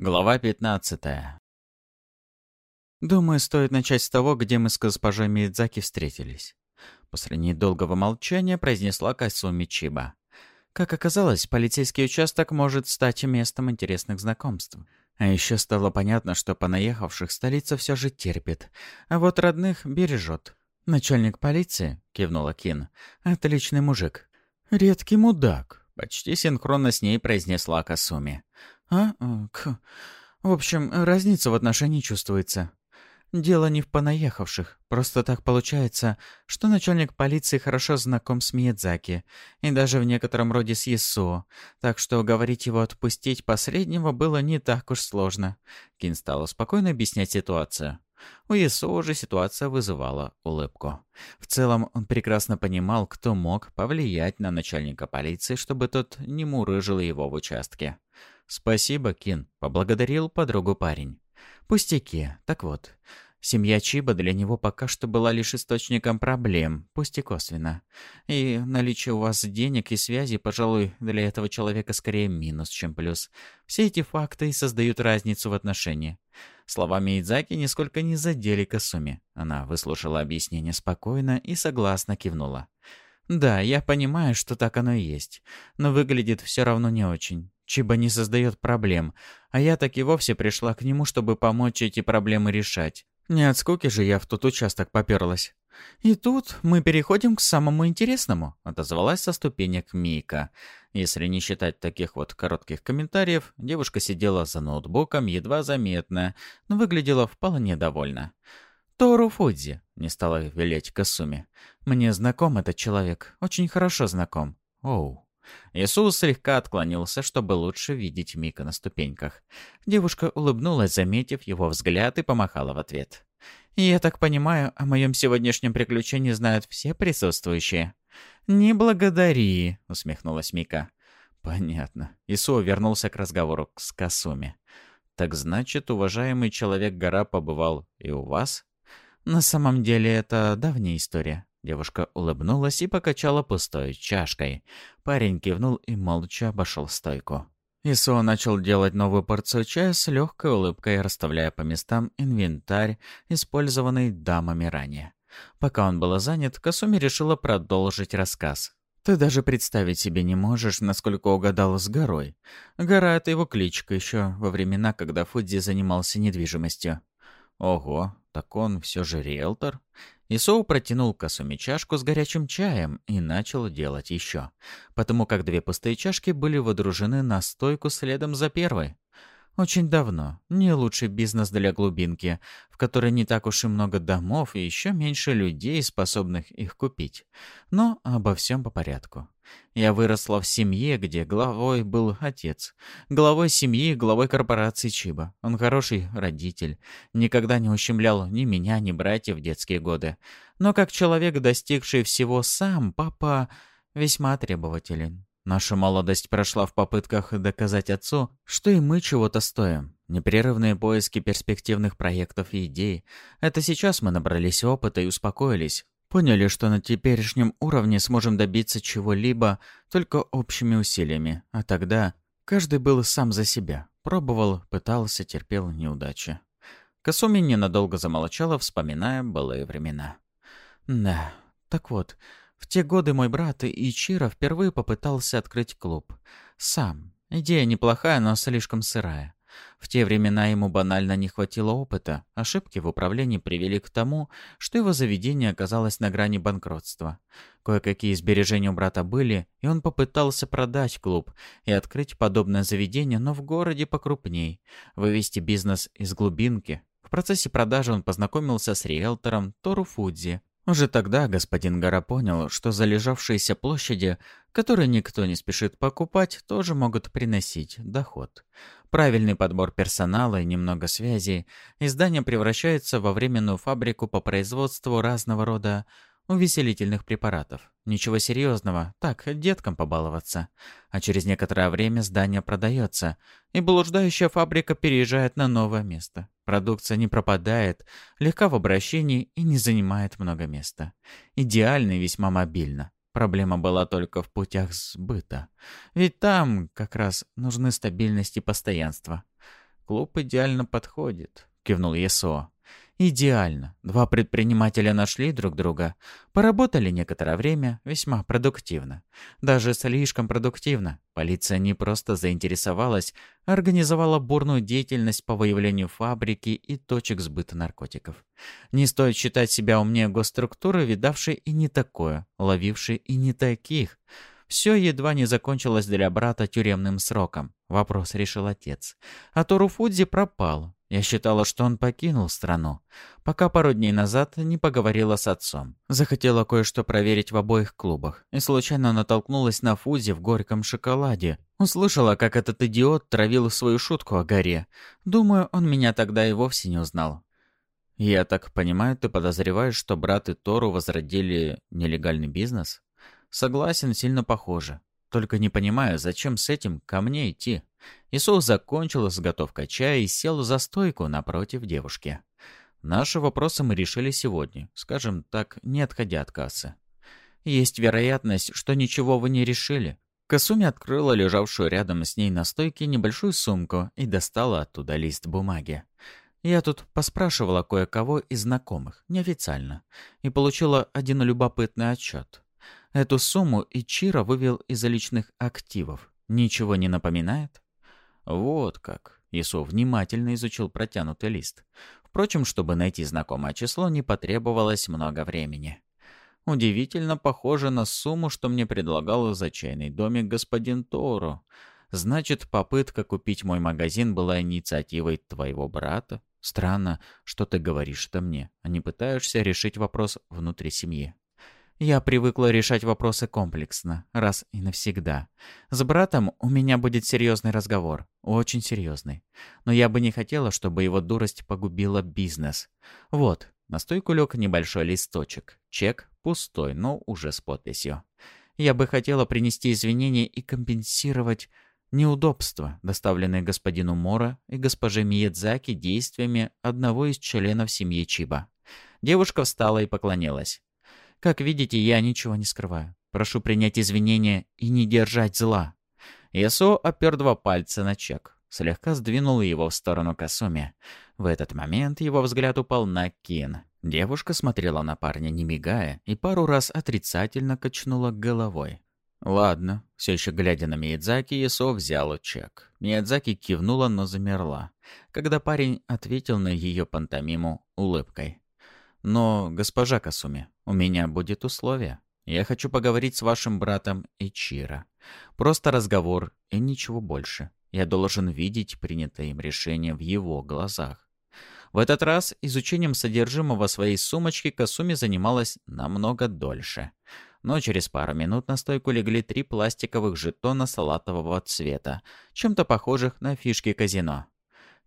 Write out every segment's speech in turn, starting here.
Глава 15 Думаю, стоит начать с того, где мы с госпожой Мидзаки встретились. После недолгого молчания произнесла Кайсуми Чиба. Как оказалось, полицейский участок может стать местом интересных знакомств. А еще стало понятно, что понаехавших столица все же терпит, а вот родных бережет. «Начальник полиции?» — кивнула Кин. «Отличный мужик». «Редкий мудак», — почти синхронно с ней произнесла Касуми. А? Э, к... В общем, разница в отношении чувствуется. Дело не в понаехавших. Просто так получается, что начальник полиции хорошо знаком с Миядзаки, и даже в некотором роде с Ясуо, так что говорить его отпустить последнего было не так уж сложно. Кин стала спокойно объяснять ситуацию. У Ясуо же ситуация вызывала улыбку. В целом, он прекрасно понимал, кто мог повлиять на начальника полиции, чтобы тот не мурыжил его в участке. «Спасибо, Кин», — поблагодарил подругу парень. «Пустяки. Так вот, семья Чиба для него пока что была лишь источником проблем, пусть и косвенно. И наличие у вас денег и связи, пожалуй, для этого человека скорее минус, чем плюс. Все эти факты создают разницу в отношении». Словами Идзаки нисколько не задели Касуми. Она выслушала объяснение спокойно и согласно кивнула. «Да, я понимаю, что так оно и есть, но выглядит все равно не очень. Чиба не создает проблем, а я так и вовсе пришла к нему, чтобы помочь эти проблемы решать. Не от скуки же я в тот участок поперлась. «И тут мы переходим к самому интересному», — отозвалась со ступенек Мика. Если не считать таких вот коротких комментариев, девушка сидела за ноутбуком едва заметно, но выглядела вполне довольна. «Тору Фудзи», — не стала велеть Касуми. «Мне знаком этот человек, очень хорошо знаком». «Оу». Иисус слегка отклонился, чтобы лучше видеть Мика на ступеньках. Девушка улыбнулась, заметив его взгляд, и помахала в ответ. «Я так понимаю, о моем сегодняшнем приключении знают все присутствующие?» «Не благодари», — усмехнулась Мика. «Понятно». Ису вернулся к разговору с Касуми. «Так значит, уважаемый человек-гора побывал и у вас?» «На самом деле, это давняя история. Девушка улыбнулась и покачала пустой чашкой. Парень кивнул и молча обошел стойку. Исо начал делать новую порцию чая с легкой улыбкой, расставляя по местам инвентарь, использованный дамами ранее. Пока он был занят, Касуми решила продолжить рассказ. «Ты даже представить себе не можешь, насколько угадал с горой. Гора — это его кличка еще во времена, когда Фудзи занимался недвижимостью». «Ого, так он все же риэлтор?» Исоу протянул Касуми чашку с горячим чаем и начал делать еще, потому как две пустые чашки были водружены на стойку следом за первой. Очень давно. Не лучший бизнес для глубинки, в которой не так уж и много домов и еще меньше людей, способных их купить. Но обо всем по порядку. Я выросла в семье, где главой был отец. Главой семьи, главой корпорации Чиба. Он хороший родитель. Никогда не ущемлял ни меня, ни братьев в детские годы. Но как человек, достигший всего сам, папа весьма требователен. Наша молодость прошла в попытках доказать отцу, что и мы чего-то стоим. Непрерывные поиски перспективных проектов и идей. Это сейчас мы набрались опыта и успокоились. Поняли, что на теперешнем уровне сможем добиться чего-либо только общими усилиями. А тогда каждый был сам за себя. Пробовал, пытался, терпел неудачи. Касуми ненадолго замолчала, вспоминая былые времена. Да, так вот, в те годы мой брат Ичиро впервые попытался открыть клуб. Сам. Идея неплохая, но слишком сырая. В те времена ему банально не хватило опыта. Ошибки в управлении привели к тому, что его заведение оказалось на грани банкротства. Кое-какие сбережения у брата были, и он попытался продать клуб и открыть подобное заведение, но в городе покрупней. Вывести бизнес из глубинки. В процессе продажи он познакомился с риэлтором Тору Фудзи, уже тогда господин Гора понял, что залежавшиеся площади, которые никто не спешит покупать, тоже могут приносить доход. Правильный подбор персонала и немного связей, и здание превращается во временную фабрику по производству разного рода увеселительных препаратов. Ничего серьезного, так, деткам побаловаться. А через некоторое время здание продается, и блуждающая фабрика переезжает на новое место. Продукция не пропадает, легка в обращении и не занимает много места. Идеально и весьма мобильно. Проблема была только в путях сбыта. Ведь там как раз нужны стабильность и постоянство. клуб идеально подходит», — кивнул Есо. Идеально. Два предпринимателя нашли друг друга, поработали некоторое время, весьма продуктивно. Даже слишком продуктивно. Полиция не просто заинтересовалась, а организовала бурную деятельность по выявлению фабрики и точек сбыта наркотиков. Не стоит считать себя умнее госструктуры, видавшей и не такое, ловившей и не таких. Все едва не закончилось для брата тюремным сроком. Вопрос решил отец. А Тору Фудзи пропал. Я считала, что он покинул страну, пока пару дней назад не поговорила с отцом. Захотела кое-что проверить в обоих клубах и случайно натолкнулась на Фузи в горьком шоколаде. Услышала, как этот идиот травил свою шутку о горе. Думаю, он меня тогда и вовсе не узнал. «Я так понимаю, ты подозреваешь, что брат и Тору возродили нелегальный бизнес?» «Согласен, сильно похоже. Только не понимаю, зачем с этим ко мне идти?» Исул закончил изготовка чая и сел за стойку напротив девушки. Наши вопросы мы решили сегодня, скажем так, не отходя от кассы. Есть вероятность, что ничего вы не решили. Касуми открыла лежавшую рядом с ней на стойке небольшую сумку и достала оттуда лист бумаги. Я тут поспрашивала кое-кого из знакомых, неофициально, и получила один любопытный отчет. Эту сумму Ичиро вывел из личных активов. Ничего не напоминает? Вот как. Исо внимательно изучил протянутый лист. Впрочем, чтобы найти знакомое число, не потребовалось много времени. Удивительно похоже на сумму, что мне предлагал за чайный домик господин Торо. Значит, попытка купить мой магазин была инициативой твоего брата? Странно, что ты говоришь это мне, а не пытаешься решить вопрос внутри семьи. Я привыкла решать вопросы комплексно, раз и навсегда. С братом у меня будет серьезный разговор, очень серьезный. Но я бы не хотела, чтобы его дурость погубила бизнес. Вот, на стойку лег небольшой листочек. Чек пустой, но уже с подписью. Я бы хотела принести извинения и компенсировать неудобства, доставленные господину Мора и госпоже Миядзаки действиями одного из членов семьи Чиба. Девушка встала и поклонилась. Как видите, я ничего не скрываю. Прошу принять извинения и не держать зла». Ясо опер два пальца на чек, слегка сдвинул его в сторону Касуми. В этот момент его взгляд упал на Кин. Девушка смотрела на парня, не мигая, и пару раз отрицательно качнула головой. «Ладно», — все еще глядя на Миядзаки, Ясо взял чек. Миядзаки кивнула, но замерла, когда парень ответил на ее пантомиму улыбкой. «Но, госпожа Касуми, у меня будет условие. Я хочу поговорить с вашим братом Ичиро. Просто разговор и ничего больше. Я должен видеть принятое им решение в его глазах. В этот раз изучением содержимого своей сумочки Касуми занималась намного дольше. Но через пару минут на стойку легли три пластиковых жетона салатового цвета, чем-то похожих на фишки казино.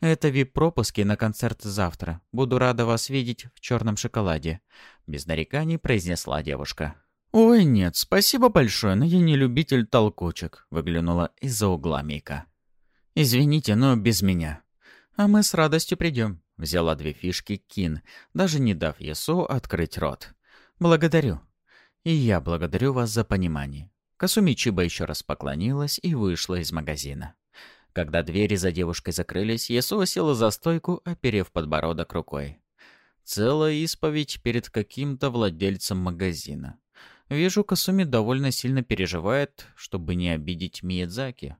«Это вип-пропуски на концерт завтра. Буду рада вас видеть в черном шоколаде», — без нареканий произнесла девушка. «Ой, нет, спасибо большое, но я не любитель толкучек», — выглянула из-за угла Мика. «Извините, но без меня». «А мы с радостью придем», — взяла две фишки Кин, даже не дав Ясу открыть рот. «Благодарю». «И я благодарю вас за понимание». Касуми Чиба еще раз поклонилась и вышла из магазина. Когда двери за девушкой закрылись, Ясуа села за стойку, оперев подбородок рукой. Целая исповедь перед каким-то владельцем магазина. Вижу, Касуми довольно сильно переживает, чтобы не обидеть Миядзаки.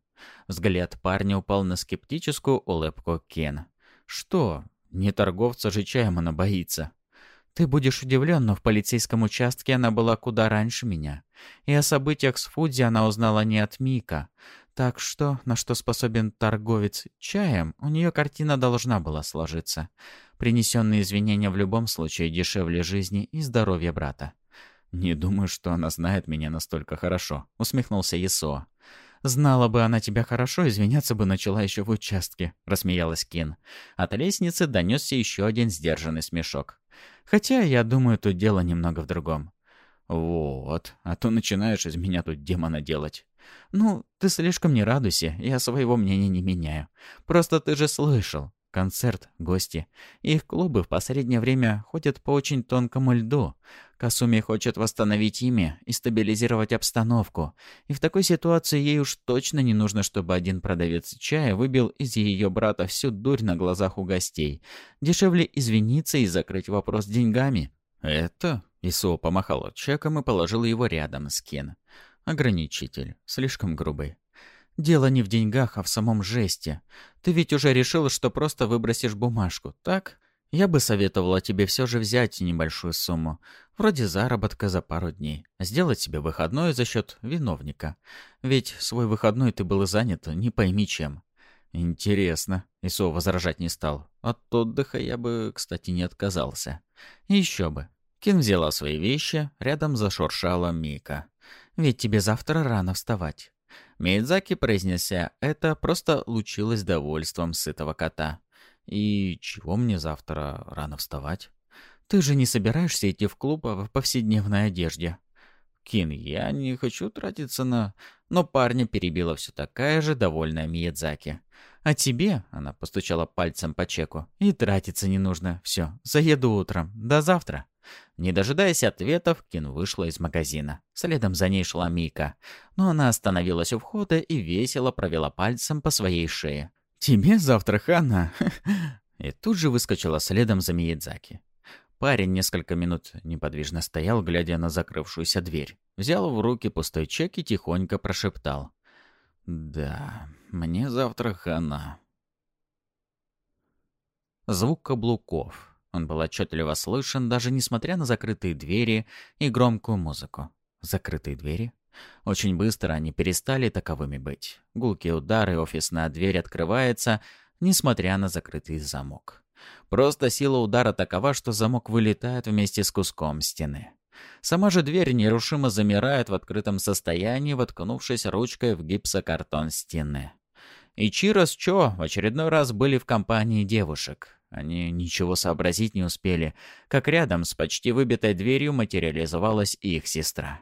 Взгляд парня упал на скептическую улыбку Кен. «Что? Не торговца же чаем она боится». «Ты будешь удивлен, но в полицейском участке она была куда раньше меня. И о событиях с Фудзи она узнала не от Мика. Так что, на что способен торговец чаем, у нее картина должна была сложиться. Принесенные извинения в любом случае дешевле жизни и здоровья брата. «Не думаю, что она знает меня настолько хорошо», — усмехнулся Есо. «Знала бы она тебя хорошо, извиняться бы начала еще в участке», — рассмеялась Кин. От лестницы донесся еще один сдержанный смешок. «Хотя, я думаю, тут дело немного в другом». «Вот, а то начинаешь из меня тут демона делать». «Ну, ты слишком не радуйся, я своего мнения не меняю. Просто ты же слышал. Концерт, гости. Их клубы в последнее время ходят по очень тонкому льду. Касуми хочет восстановить имя и стабилизировать обстановку. И в такой ситуации ей уж точно не нужно, чтобы один продавец чая выбил из ее брата всю дурь на глазах у гостей. Дешевле извиниться и закрыть вопрос деньгами. «Это?» — Исуо помахал чеком и положил его рядом с Кен. «Ограничитель. Слишком грубый. Дело не в деньгах, а в самом жесте. Ты ведь уже решил, что просто выбросишь бумажку, так?» Я бы советовала тебе все же взять небольшую сумму, вроде заработка за пару дней, сделать себе выходной за счет виновника. Ведь свой выходной ты был занят, не пойми чем. Интересно. Исо возражать не стал. От отдыха я бы, кстати, не отказался. еще бы. Кин взяла свои вещи, рядом зашуршала Мика. «Ведь тебе завтра рано вставать». Мейдзаки, произнеся это, просто лучилась довольством сытого кота. И чего мне завтра рано вставать? Ты же не собираешься идти в клуб в повседневной одежде. Кин, я не хочу тратиться на... Но парня перебила все такая же довольная Миядзаки. А тебе, она постучала пальцем по чеку, и тратиться не нужно. Все, заеду утром. До завтра. Не дожидаясь ответов, Кин вышла из магазина. Следом за ней шла Мика. Но она остановилась у входа и весело провела пальцем по своей шее. «Тебе завтра, Ханна!» И тут же выскочила следом за Миядзаки. Парень несколько минут неподвижно стоял, глядя на закрывшуюся дверь. Взял в руки пустой чек и тихонько прошептал. «Да, мне завтра хана». Звук каблуков. Он был отчетливо слышен, даже несмотря на закрытые двери и громкую музыку. Закрытые двери? Очень быстро они перестали таковыми быть. Гулкие удары, офисная дверь открывается, несмотря на закрытый замок. Просто сила удара такова, что замок вылетает вместе с куском стены. Сама же дверь нерушимо замирает в открытом состоянии, воткнувшись ручкой в гипсокартон стены. И с Чо в очередной раз были в компании девушек. Они ничего сообразить не успели, как рядом с почти выбитой дверью материализовалась их сестра.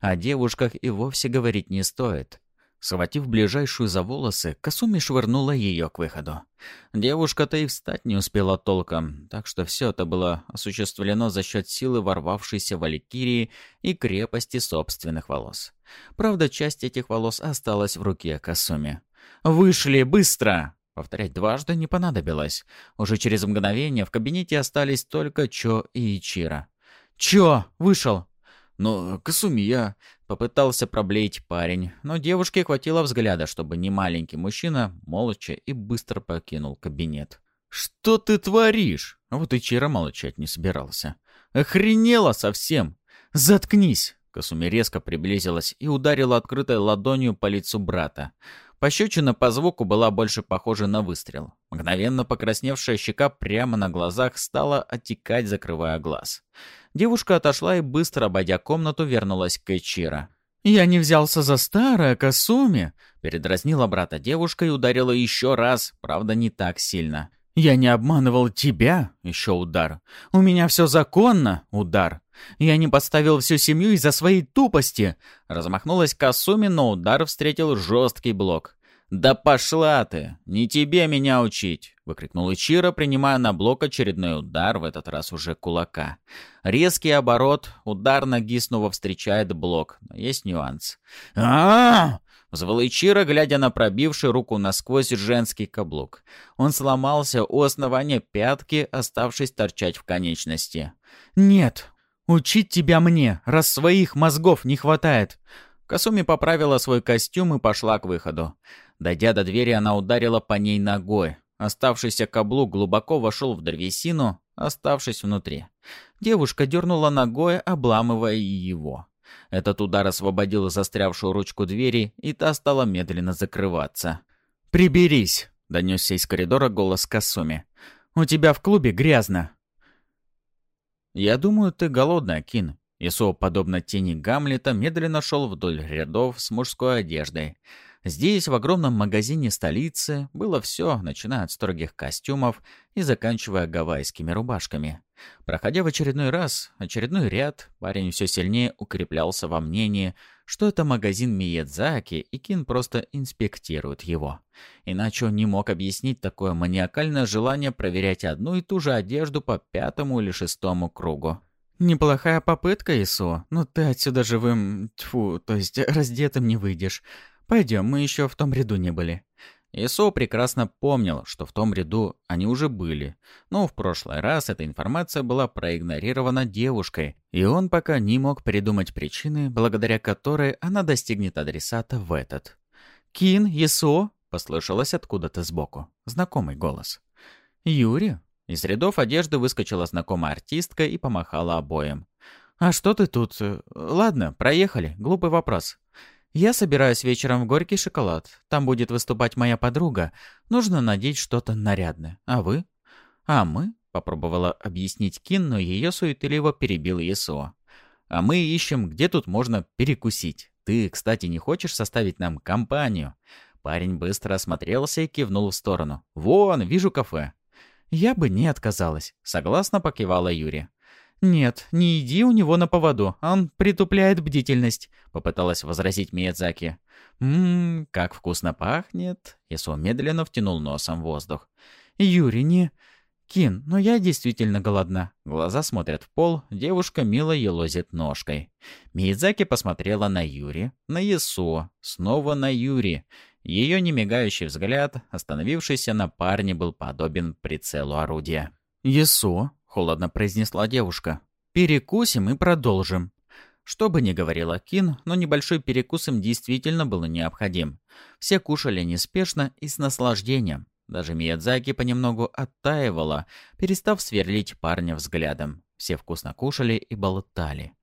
О девушках и вовсе говорить не стоит. Схватив ближайшую за волосы, Касуми швырнула ее к выходу. Девушка-то и встать не успела толком, так что все это было осуществлено за счет силы ворвавшейся валькирии и крепости собственных волос. Правда, часть этих волос осталась в руке Касуми. «Вышли, быстро!» Повторять дважды не понадобилось. Уже через мгновение в кабинете остались только Чо и Ичира. «Чо! Вышел! «Но, Касуми, я...» — попытался проблеять парень, но девушке хватило взгляда, чтобы не маленький мужчина молча и быстро покинул кабинет. «Что ты творишь?» А вот и Чира молчать не собирался. «Охренела совсем! Заткнись!» Касуми резко приблизилась и ударила открытой ладонью по лицу брата. Пощечина по звуку была больше похожа на выстрел. Мгновенно покрасневшая щека прямо на глазах стала оттекать, закрывая глаз. Девушка отошла и, быстро обойдя комнату, вернулась к Эчира. «Я не взялся за старое, Касуми!» Передразнила брата девушка и ударила еще раз, правда, не так сильно. «Я не обманывал тебя!» Еще удар. «У меня все законно!» Удар. «Я не подставил всю семью из-за своей тупости!» Размахнулась Касуми, но удар встретил жесткий блок. «Да пошла ты! Не тебе меня учить!» — выкрикнул Ичиро, принимая на блок очередной удар, в этот раз уже кулака. Резкий оборот, удар ноги снова встречает блок, но есть нюанс. а Взвыл Ичиро, глядя на пробивший руку насквозь женский каблук. Он сломался у основания пятки, оставшись торчать в конечности. «Нет! Учить тебя мне, раз своих мозгов не хватает!» Касуми поправила свой костюм и пошла к выходу. Дойдя до двери, она ударила по ней ногой. Оставшийся каблук глубоко вошел в древесину, оставшись внутри. Девушка дернула ногой, обламывая его. Этот удар освободил застрявшую ручку двери, и та стала медленно закрываться. «Приберись!» — донесся из коридора голос Касуми. «У тебя в клубе грязно!» «Я думаю, ты голодная, Кин». Исо, подобно тени Гамлета, медленно шел вдоль рядов с мужской одеждой. Здесь, в огромном магазине столицы, было все, начиная от строгих костюмов и заканчивая гавайскими рубашками. Проходя в очередной раз, очередной ряд, парень все сильнее укреплялся во мнении, что это магазин Миядзаки, и Кин просто инспектирует его. Иначе он не мог объяснить такое маниакальное желание проверять одну и ту же одежду по пятому или шестому кругу. «Неплохая попытка, Исо, но ты отсюда живым, тьфу, то есть раздетым не выйдешь. Пойдем, мы еще в том ряду не были». Исо прекрасно помнил, что в том ряду они уже были, но в прошлый раз эта информация была проигнорирована девушкой, и он пока не мог придумать причины, благодаря которой она достигнет адресата в этот. «Кин, Исо!» — послышалось откуда-то сбоку. Знакомый голос. «Юрий?» Из рядов одежды выскочила знакомая артистка и помахала обоим. «А что ты тут? Ладно, проехали. Глупый вопрос. Я собираюсь вечером в Горький шоколад. Там будет выступать моя подруга. Нужно надеть что-то нарядное. А вы? А мы? Попробовала объяснить Кин, но ее суетливо перебил ЕСО. А мы ищем, где тут можно перекусить. Ты, кстати, не хочешь составить нам компанию? Парень быстро осмотрелся и кивнул в сторону. «Вон, вижу кафе». «Я бы не отказалась», — согласно покивала Юрия. «Нет, не иди у него на поводу, он притупляет бдительность», — попыталась возразить Миядзаки. «Ммм, как вкусно пахнет!» Исо медленно втянул носом воздух. «Юри, не...» «Кин, но я действительно голодна». Глаза смотрят в пол, девушка мило елозит ножкой. Миядзаки посмотрела на Юри, на Исо, снова на Юри. Ее немигающий взгляд, остановившийся на парне, был подобен прицелу орудия. «Исо, холодно произнесла девушка. «Перекусим и продолжим». Что бы ни говорила Кин, но небольшой перекус им действительно был необходим. Все кушали неспешно и с наслаждением. Даже Миядзаки понемногу оттаивала, перестав сверлить парня взглядом. Все вкусно кушали и болтали.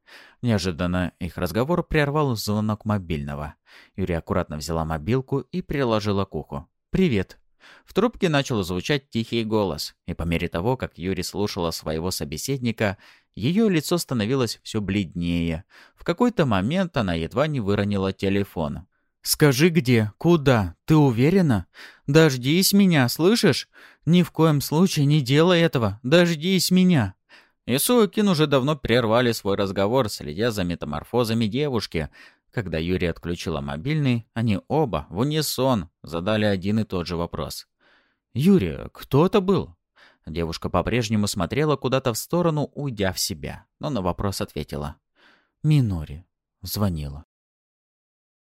Неожиданно их разговор прервал звонок мобильного. Юрия аккуратно взяла мобилку и приложила к уху. «Привет», в трубке начал звучать тихий голос, и по мере того, как Юри слушала своего собеседника, ее лицо становилось все бледнее. В какой-то момент она едва не выронила телефон. «Скажи где? Куда? Ты уверена? Дождись меня, слышишь? Ни в коем случае не делай этого. Дождись меня!» Ису и Кин уже давно прервали свой разговор, следя за метаморфозами девушки, когда Юрий отключила мобильный, они оба в унисон задали один и тот же вопрос. «Юрий, кто это был?» Девушка по-прежнему смотрела куда-то в сторону, уйдя в себя, но на вопрос ответила. «Минори. Звонила».